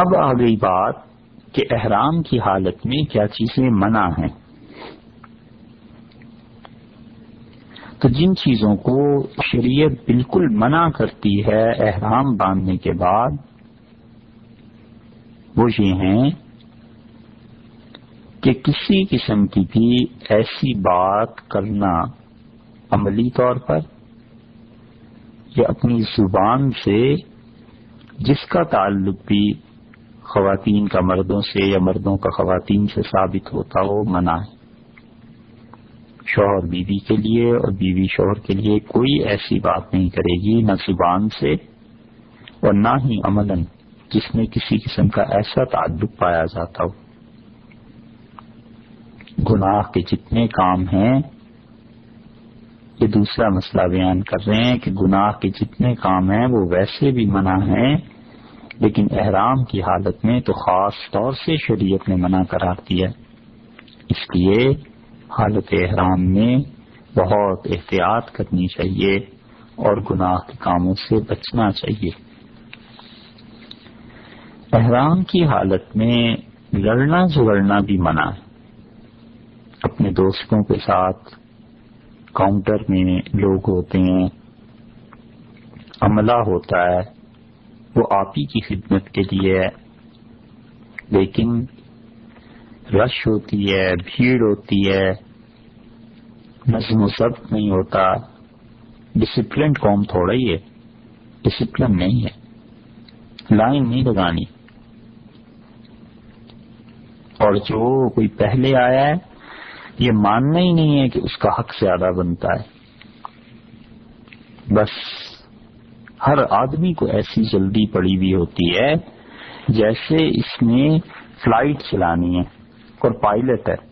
اب آ گئی بات کہ احرام کی حالت میں کیا چیزیں منع ہیں۔ تو جن چیزوں کو شریعت بالکل منع کرتی ہے احرام باندھنے کے بعد، وہ یہ ہیں کہ کسی قسم کی بھی ایسی بات کرنا عملی طور پر یا اپنی زبان سے جس کا تعلق بھی خواتین کا مردوں سے یا مردوں کا خواتین سے ثابت ہوتا ہو، منع ہے۔ شوہر بیوی کے لیے اور بیوی شوہر کے لیے کوئی ایسی بات نہیں کرے گی، نہ زبان سے اور نہ ہی عملاً جس میں کسی قسم کا ایسا تعلق پایا جاتا ہو۔ گناہ کے جتنے کام ہیں، یہ دوسرا مسئلہ بیان کر رہے ہیں کہ گناہ کے جتنے کام ہیں، وہ ویسے بھی منع ہیں۔ لیکن احرام کی حالت میں تو خاص طور سے شریعت نے منع قرار دیا۔ اس لیے حالت احرام میں بہت احتیاط کرنی چاہیے اور گناہ کے کاموں سے بچنا چاہیے۔ احرام کی حالت میں لڑنا جھگڑنا بھی منع۔ ہے اپنے دوستوں کے ساتھ کاؤنٹر میں لوگ ہوتے ہیں۔ عملہ ہوتا ہے۔ وہ آپ ہی کی خدمت کے لیے ہے۔ لیکن رش ہوتی ہے، بھیڑ ہوتی ہے، نظم و ضبط نہیں ہوتا۔ ڈسپلن قوم تھوڑا ہی ہے، ڈسپلن نہیں ہے۔ لائن نہیں لگانی۔ اور جو کوئی پہلے آیا ہے، یہ ماننا ہی نہیں ہے کہ اس کا حق زیادہ بنتا ہے۔ بس ہر آدمی کو ایسی جلدی پڑی ہوئی ہوتی ہے جیسے اس نے فلائٹ چلانی ہے اور پائلٹ ہے۔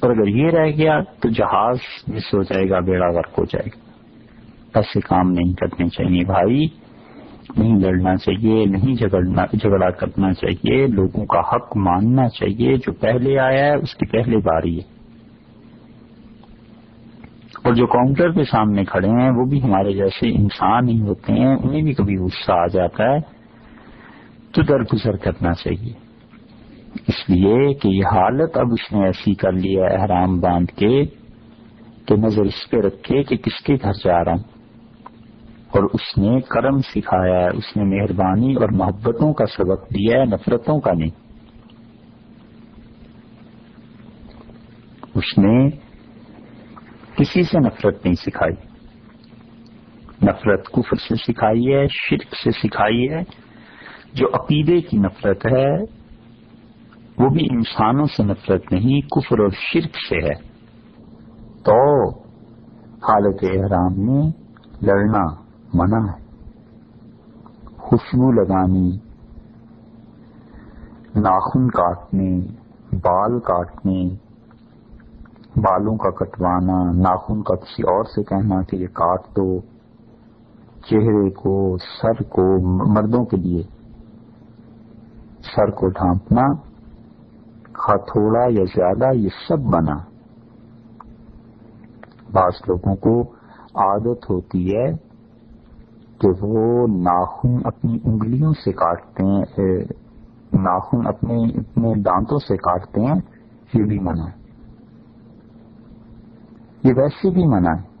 اور اگر یہ رہ گیا تو جہاز مس ہو جائے گا، بیڑا غرق ہو جائے گا۔ ایسے کام نہیں کرنے چاہیے بھائی۔ نہیں لڑنا چاہیے، نہیں جھگڑنا، جھگڑا کرنا چاہیے۔ لوگوں کا حق ماننا چاہیے۔ جو پہلے آیا ہے، اس کی پہلے باری ہے۔ اور جو کاؤنٹر کے سامنے کھڑے ہیں، وہ بھی ہمارے جیسے انسان ہی ہوتے ہیں، انہیں بھی کبھی غصہ آ جاتا ہے تو درگزر کرنا چاہیے۔ اس لیے کہ یہ حالت اب اس نے ایسی کر لی ہے احرام باندھ کے کہ نظر اس پہ رکھے کہ کس کے گھر جا رہا ہوں۔ اور اس نے کرم سکھایا ہے، اس نے مہربانی اور محبتوں کا سبق دیا ہے، نفرتوں کا نہیں۔ اس نے کسی سے نفرت نہیں سکھائی۔ نفرت کفر سے سکھائی ہے، شرک سے سکھائی ہے۔ جو عقیدے کی نفرت ہے، وہ بھی انسانوں سے نفرت نہیں، کفر اور شرک سے ہے۔ تو حالت احرام میں لڑنا منع ہے۔ خوشبو لگانی، ناخن کاٹنے بال کاٹنے بالوں کا کٹوانا، ناخن کا کسی اور سے کہنا کہ یہ کاٹ دو، چہرے کو، سر کو، مردوں کے لیے سر کو ڈھانپنا تھوڑا یا زیادہ یہ سب بنا۔ بعض لوگوں کو عادت ہوتی ہے کہ وہ ناخن اپنی انگلیوں سے کاٹتے ہیں، ناخن اپنے اپنے دانتوں سے کاٹتے ہیں، یہ بھی منع۔ ہے یہ ویسے بھی منع ہے۔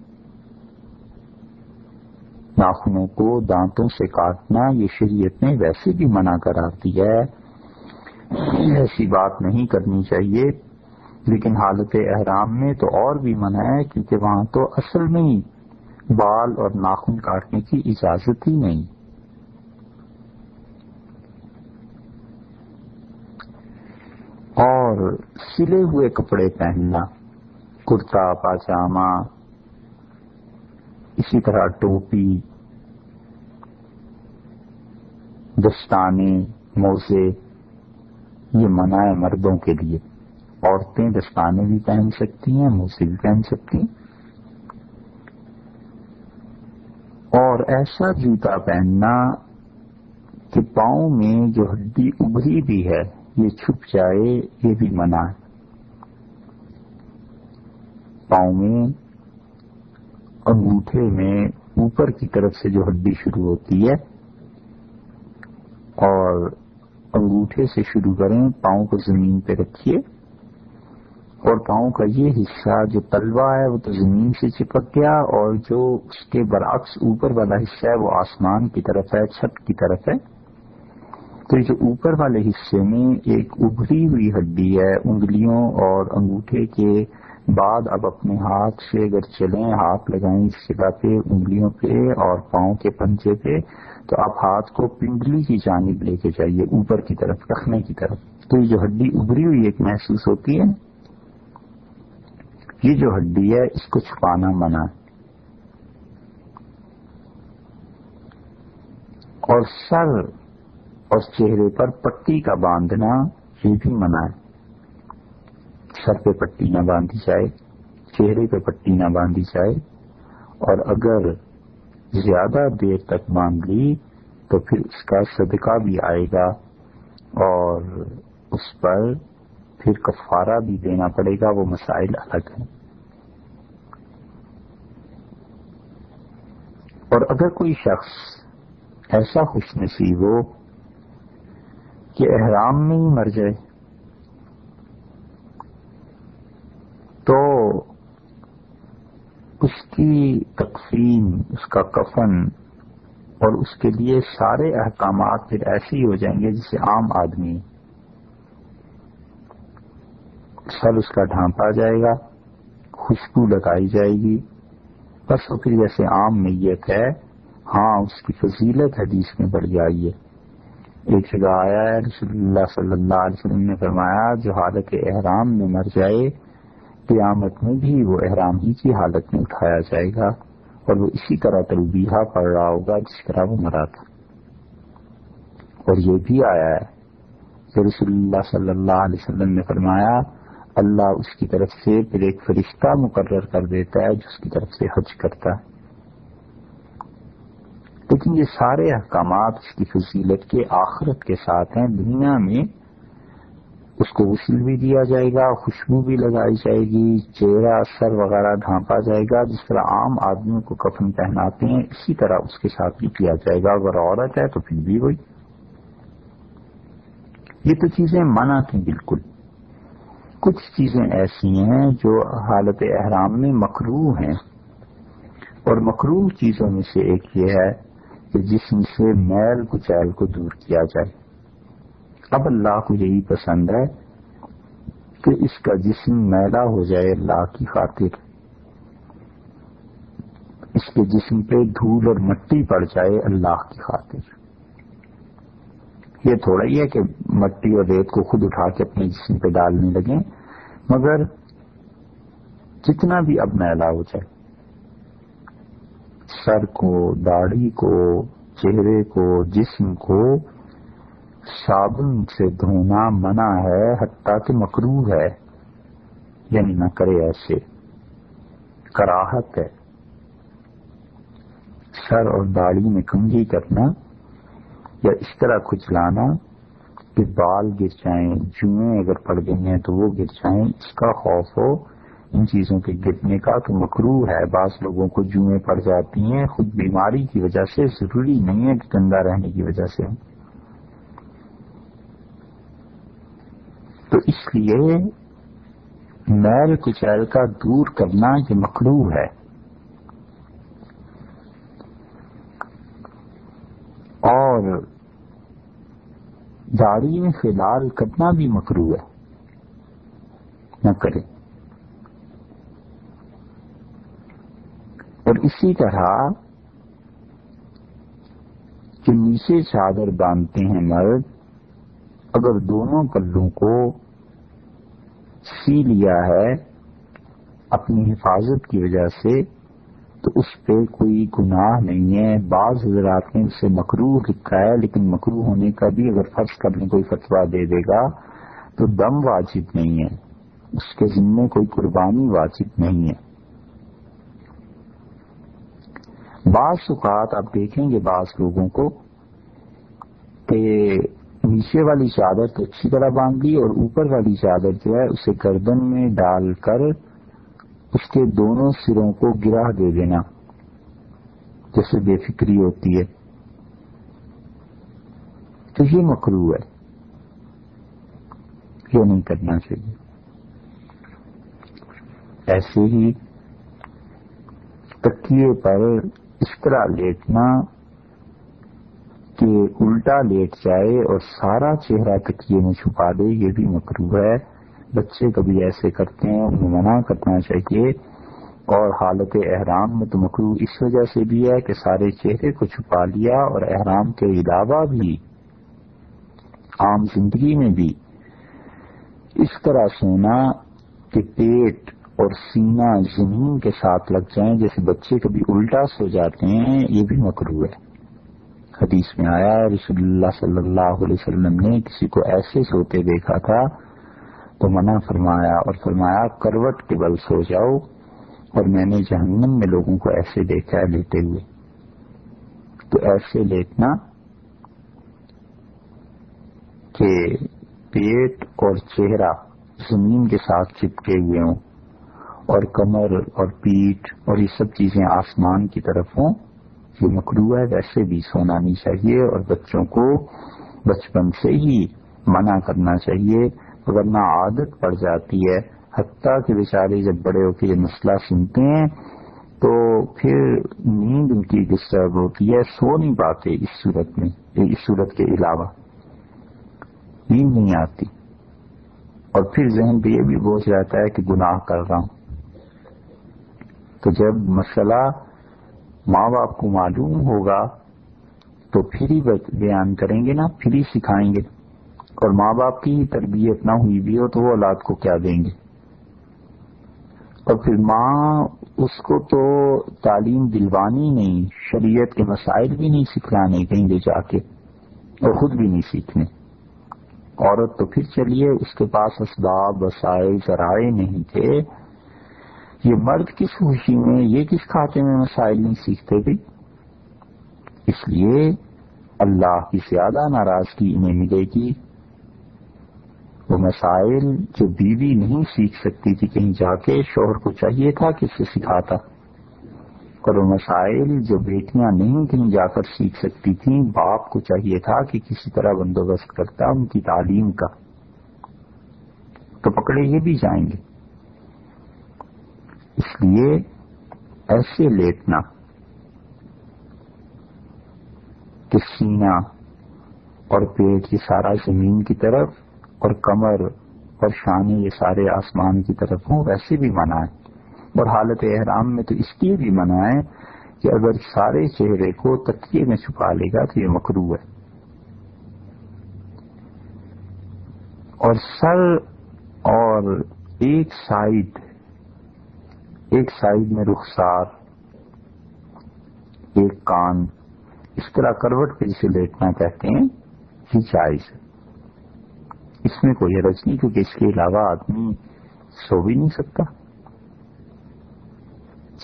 ناخنوں کو دانتوں سے کاٹنا یہ شریعت نے ویسے بھی منع قرار دیا ہے۔ ایسی بات نہیں کرنی چاہیے۔ لیکن حالت احرام میں تو اور بھی منع ہے کیونکہ وہاں تو اصل میں بال اور ناخن کاٹنے کی اجازت ہی نہیں۔ اور سلے ہوئے کپڑے پہننا۔ کرتا پاجامہ اسی طرح ٹوپی، دستانے، موزے، یہ منع ہے مردوں کے لیے۔ عورتیں دستانے بھی پہن سکتی ہیں، موزے بھی پہن سکتی ہیں۔ اور ایسا جوتا پہننا کہ پاؤں میں جو ہڈی ابری بھی ہے، یہ چھپ جائے، یہ بھی منع ہے پاؤں میں انگوٹھے میں اوپر کی طرف سے جو ہڈی شروع ہوتی ہے اور انگوٹھے سے شروع کریں، پاؤں کو زمین پہ رکھیے اور پاؤں کا یہ حصہ جو تلوا ہے، وہ تو زمین سے چپک گیا اور جو اس کے برعکس اوپر والا حصہ ہے، وہ آسمان کی طرف ہے، چھت کی طرف ہے۔ تو جو اوپر والے حصے میں ایک ابھری ہوئی ہڈی ہے، انگلیوں اور انگوٹھے کے بعد اب اپنے ہاتھ سے اگر چلیں، ہاتھ لگائیں اس پہ، انگلیوں پہ اور پاؤں کے پنجے پہ، تو آپ ہاتھ کو پنڈلی کی جانب لے کے جائیے، اوپر کی طرف رکھنے کی طرف۔ تو یہ جو ہڈی ابری ہوئی ایک محسوس ہوتی ہے، یہ جو ہڈی ہے، اس کو چھپانا منع ہے۔ اور سر اور چہرے پر پٹی کا باندھنا یہ بھی منع ہے۔ سر پہ پٹی نہ باندھی جائے، چہرے پہ پٹی نہ باندھی جائے۔ اور اگر زیادہ دیر تک باندھ لی تو پھر اس کا صدقہ بھی آئے گا اور اس پر پھر کفارہ بھی دینا پڑے گا، وہ مسائل الگ ہیں۔ اور اگر کوئی شخص ایسا خوش نصیب ہو کہ احرام میں ہی مر جائے تو اس کی تقسیم، اس کا کفن اور اس کے لیے سارے احکامات پھر ایسے ہی ہو جائیں گے جسے عام آدمی سر اس کا ڈھانپا جائے گا، خوشبو لگائی جائے گی۔ بس وہ پھر جیسے عام میت ہے۔ ہاں اس کی فضیلت حدیث میں بڑھ جائی ہے۔ ایک جگہ آیا ہے، رسول اللہ صلی اللہ علیہ وسلم نے فرمایا، جو حالت احرام میں مر جائے قیامت میں بھی وہ احرام ہی کی حالت میں اٹھایا جائے گا اور وہ اسی طرح تلبیہ پڑ رہا ہوگا جس طرح وہ مرا تھا۔ اور یہ بھی آیا ہے کہ رسول اللہ صلی اللہ علیہ وسلم نے فرمایا، اللہ اس کی طرف سے پھر ایک فرشتہ مقرر کر دیتا ہے جو اس کی طرف سے حج کرتا ہے۔ لیکن یہ سارے احکامات اس کی فضیلت کے آخرت کے ساتھ ہیں۔ دنیا میں اس کو غسل بھی دیا جائے گا، خوشبو بھی لگائی جائے گی، چہرہ، سر وغیرہ ڈھانپا جائے گا، جس طرح عام آدمیوں کو کفن پہناتے ہیں، اسی طرح اس کے ساتھ بھی کیا جائے گا۔ اگر عورت ہے تو پھر بھی وہی۔ یہ تو چیزیں منع تھیں بالکل۔ کچھ چیزیں ایسی ہیں جو حالت احرام میں مکرو ہیں۔ اور مکرو چیزوں میں سے ایک یہ ہے کہ جسم سے میل کچیل کو دور کیا جائے۔ اب اللہ کو یہی پسند ہے کہ اس کا جسم میلا ہو جائے اللہ کی خاطر۔ اس کے جسم پہ دھول اور مٹی پڑ جائے اللہ کی خاطر۔ یہ تھوڑا ہی ہے کہ مٹی اور ریت کو خود اٹھا کے اپنے جسم پہ ڈالنے لگیں، مگر جتنا بھی اب میلا ہو جائے، سر کو، داڑھی کو، چہرے کو، جسم کو صابن سے دھونا منع ہے، حتیٰ کہ مکرو ہے۔ یعنی نہ کرے ایسے۔ کراہت ہے۔ سر اور داڑھی میں کنگھی کرنا یا اس طرح کھچلانا کہ بال گر جائیں، جوئیں اگر پڑ گئی ہیں تو وہ گر جائیں۔ اس کا خوف ہو۔ ان چیزوں کے گرنے کا تو مکرو ہے۔ بعض لوگوں کو جوئیں پڑ جاتی ہیں۔ خود بیماری کی وجہ سے ضروری نہیں ہے کہ گندا رہنے کی وجہ سے۔ اس لیے میل کچیل کا دور کرنا یہ مکرو ہے۔ اور داڑھی میں فی الحال کرنا بھی مکرو ہے۔ نہ کرے اور اسی طرح جو نیچے چادر باندھتے ہیں مرد، اگر دونوں پلوں کو سی لیا ہے اپنی حفاظت کی وجہ سے، تو اس پہ کوئی گناہ نہیں ہے۔ بعض حضرات نے اسے مکرو لکھا ہے، لیکن مکرو ہونے کا بھی اگر فرض کرنے کوئی فتوا دے دے گا، تو دم واجب نہیں ہے۔ اس کے ذمے کوئی قربانی واجب نہیں ہے۔ بعض اوقات آپ دیکھیں گے بعض لوگوں کو کہ نیچے والی چادر تو اچھی طرح باندھ لی اور اوپر والی چادر جو ہے اسے گردن میں ڈال کر اس کے دونوں سروں کو گرا دے دینا، جیسے بے فکری ہوتی ہے۔ تو یہ مکرو ہے۔ یہ نہیں کرنا چاہیے۔ ایسے ہی تکیے پر اس طرح لیٹنا کہ الٹا لیٹ جائے اور سارا چہرہ تکیے میں چھپا دے، یہ بھی مکرو ہے۔ بچے کبھی ایسے کرتے ہیں، انہیں منع کرنا چاہیے۔ اور حالت احرام میں تو مکرو اس وجہ سے بھی ہے کہ سارے چہرے کو چھپا لیا اور احرام کے علاوہ بھی، عام زندگی میں بھی۔ اس طرح سونا کہ پیٹ اور سینہ زمین کے ساتھ لگ جائیں جیسے بچے کبھی الٹا سو جاتے ہیں، یہ بھی مکرو ہے۔ حدیث میں آیا رسول اللہ صلی اللہ علیہ وسلم نے کسی کو ایسے سوتے دیکھا تھا تو منع فرمایا اور فرمایا، کروٹ کے بل سو جاؤ۔ اور میں نے جہنم میں لوگوں کو ایسے دیکھا ہے لیٹے ہوئے۔ تو ایسے لیٹنا کہ پیٹ اور چہرہ زمین کے ساتھ چپکے ہوئے ہوں اور کمر اور پیٹ اور یہ سب چیزیں آسمان کی طرف ہوں۔ یہ مکرو ہے۔ ویسے بھی سونا نہیں چاہیے اور بچوں کو بچپن سے ہی منع کرنا چاہیے۔ ورنہ عادت پڑ جاتی ہے۔ حتیٰ کہ بیچارے جب بڑے ہو کے یہ مسئلہ سنتے ہیں تو پھر نیند ان کی ڈسٹرب ہوتی ہے۔ سو نہیں پاتے اس صورت میں، اس صورت کے علاوہ۔ نیند نہیں آتی۔ اور پھر ذہن پہ یہ بھی بوجھ رہتا ہے کہ گناہ کر رہا ہوں۔ تو جب مسئلہ ماں باپ کو معلوم ہوگا تو پھر ہی بیان کریں گے نا، پھر ہی سکھائیں گے۔ اور ماں باپ کی تربیت نہ ہوئی بھی ہو تو وہ اولاد کو کیا دیں گے؟ اور پھر ماں اس کو تو تعلیم دلوانی نہیں، شریعت کے مسائل بھی نہیں سکھلانے کہیں لے جا کے، اور خود بھی نہیں سیکھنے۔ عورت تو پھر چلیے، اس کے پاس اسباب، وسائل، ذرائع نہیں تھے۔ یہ مرد کس خوشی میں، یہ کس کھاتے میں مسائل نہیں سیکھتے بھی؟ اس لیے اللہ کی زیادہ ناراضگی انہیں ملے گی۔ وہ مسائل جو بیوی نہیں سیکھ سکتی تھی، کہیں جا کے شوہر کو چاہیے تھا کہ اسے سکھاتا۔ اور وہ مسائل جو بیٹیاں نہیں، کہیں جا کر سیکھ سکتی تھیں، باپ کو چاہیے تھا کہ کسی طرح بندوبست کرتا، ان کی تعلیم کا۔ تو پکڑے یہ بھی جائیں گے۔ اس لیے ایسے لیٹنا کہ سینہ اور پیٹ کی سارا زمین کی طرف اور کمر اور شانی یہ سارے آسمان کی طرف ہوں، ویسے بھی منع ہے اور حالت احرام میں تو اس لیے بھی منع ہے کہ اگر سارے چہرے کو تکیے میں چھپا لے گا تو یہ مکرو ہے۔ اور سر اور ایک سائڈ ایک سائڈ میں رخسار، ایک کان، اس طرح کروٹ پہ جسے لیٹنا کہتے ہیں یہ جائز ہے اس میں کوئی حرج نہیں، کیونکہ اس کے علاوہ آدمی سو بھی نہیں سکتا۔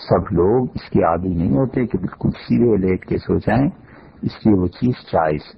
سب لوگ اس کے عادی نہیں ہوتے کہ بالکل سیدھے لیٹ کے سو جائیں، اس لیے وہ چیز چائز